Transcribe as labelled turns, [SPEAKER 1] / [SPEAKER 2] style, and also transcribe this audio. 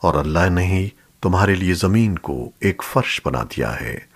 [SPEAKER 1] اور اللہ نے ہی تمہارے لیے زمین کو ایک فرش بنا دیا ہے۔